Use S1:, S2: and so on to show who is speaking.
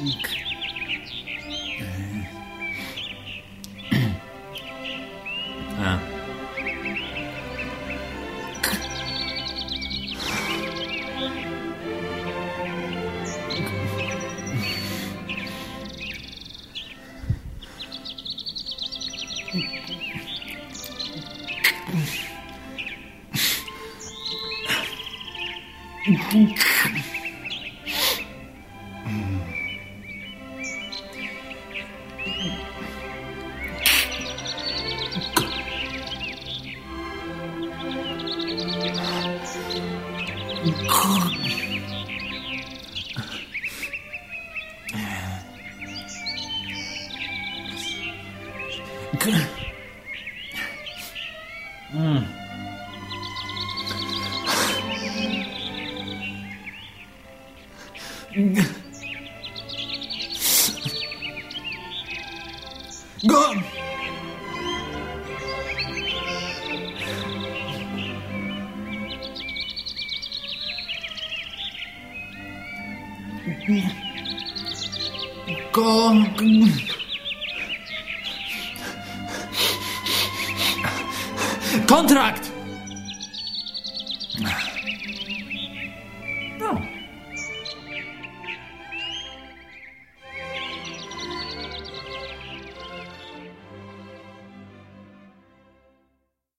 S1: Ah.
S2: ah. 滚！
S1: 滚！嗯！滚！滚！Contract.